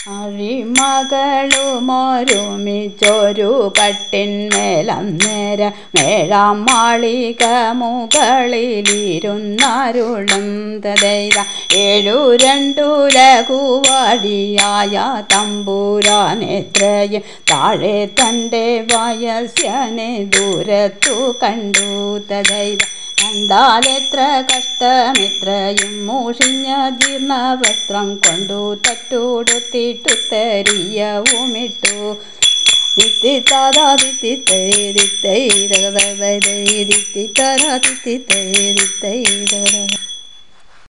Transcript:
അഴിമകളുമൊരുമിച്ചൊരു കട്ടിന്മേലന്നേര മേഴാം മാളിക മുകളിലിരുന്നരുളും തദൈത ഏഴു രണ്ടു തമ്പൂരാ തമ്പുരാനെത്രയും താഴെ തന്റെ വയസ്സനെ ദൂരത്തു കണ്ടു തദൈത കണ്ടാലെത്ര കഷ്ടമിത്രയും മൂഷിഞ്ഞ ജീർണവസ്ത്രം കൊണ്ടു തട്ടുടുത്തിട്ടുത്തരിയവുമിട്ടു ദിത്തി താരാ ദിത്തി തൈ ദിത്തൈ ദിത്തി താരാ ദിത്തി തൈ ദിത്തൈ